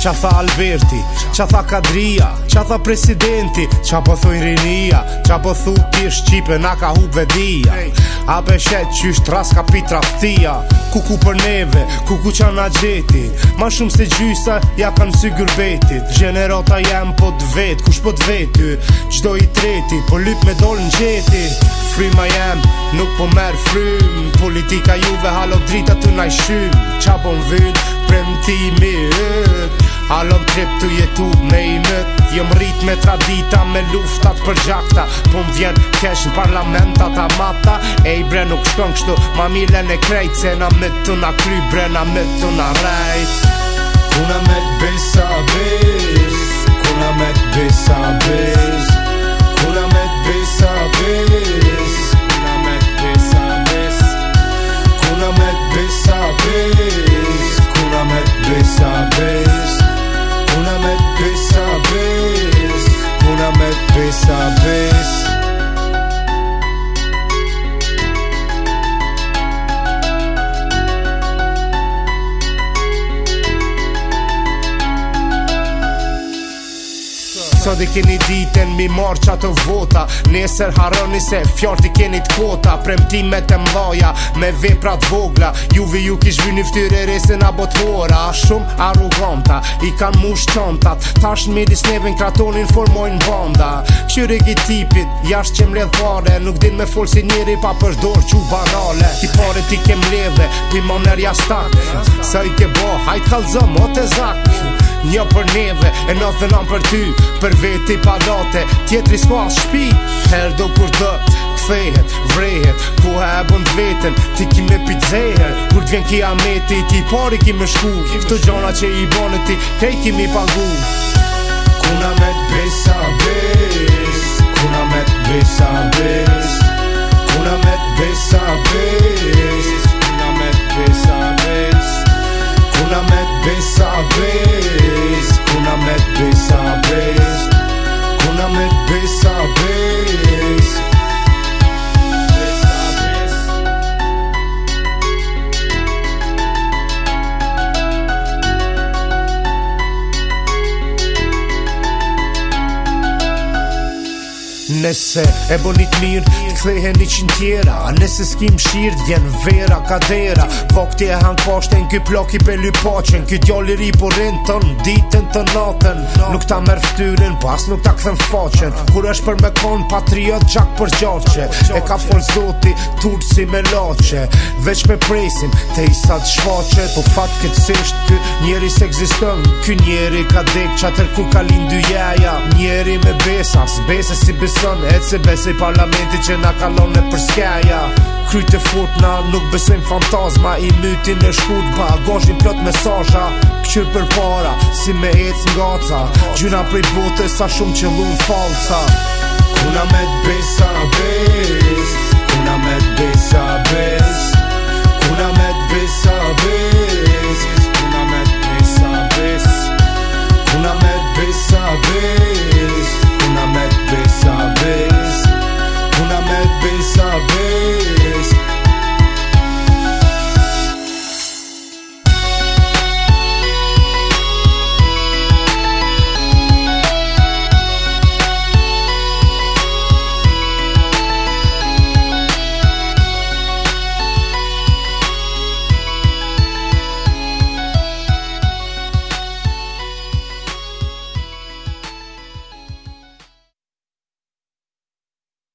Qa tha Alberti, qa tha Kadria, qa tha Presidenti Qa po thuj Rinia, qa po thu pjesh qipe na ka hu vedia A be shet që ishtë ras ka pi traftia Kuku për neve, kuku qa na gjeti Ma shumë se gjysa, ja kanë sy gërbetit Gjenerota jem po të kush po të vetë Qdo i treti, po lyp me dollë në gjeti Fryma jem, nuk po merë frym Politika juve halot drita të najshym Qa bon vynë, prem ti mi ëtë Alon trip të jetu me i mët Jëm rrit me tradita me luftat për gjakta Pum vjen kesh në parlamentat a mata E i bre nuk shkon kështu Ma mile në krejt Se na mëtë të na kry bre na mëtë të na rajt Kuna me të Sa keni ditën mi marë qatë të vota Nesër haroni se fjart i keni të kota Premti me të mdoja, me veprat vogla Juve ju kish vini një ftyrë e resën a botë hora Shumë arroganta, i kanë mush qëntat Tash në midis neve në kratonin formojnë banda Qyre ki tipit, jashtë qem mledhë Nuk din me folë si njeri pa përshdorë që banale Ti pare ti ke mledhe, ti moner jastak Sa i ke bo, hajt kalë zëmë o të zakë Një për neve, e në dhe për ty Për veti pa date, tjetëri s'ko shpi Herdo do kur dhe të Ku ha e bënd vetën, ti ki me pizzehet Kur t'vjen ki a meti, ti i pari ki me shku Këtë gjona që i bënë ti, krej ki mi pangu Kuna me t'besa, bes Kuna me t'besa, bes Kuna me t'besa, bes Kuna me t'besa, bes Kuna me t'besa, bes day. Nese e bonit mirë Të kthehe një qënë tjera Nese s'kim shirë Djen vera kadera dera Vokti e hangë pashten Ky plok i pelu pachen Ky t'jolli ri po rinë Të në ditën të natën Nuk ta merë fëtyrin Pas po nuk ta këthën faqen Kur është për me konë Patriot gjak për gjoqe E ka për zoti Turë si me loqe Vec me presim, Te i sa të shfaqe Po fatë këtë sësht Ky njeri se këzistën Ky njeri ka dek Qatër ku ka lindu jaja Njeri me besa, besas si mësën E se besej parlamentit që nga kalon e përskeja Kryt e na nuk besejnë fantazma I mytin e shkut ba, goshtin plot me Këqyr për para, si me ec nga ca Gjuna prej bote, sa shumë që lunë falca Kuna me të besa, bes Kuna me të besa, bes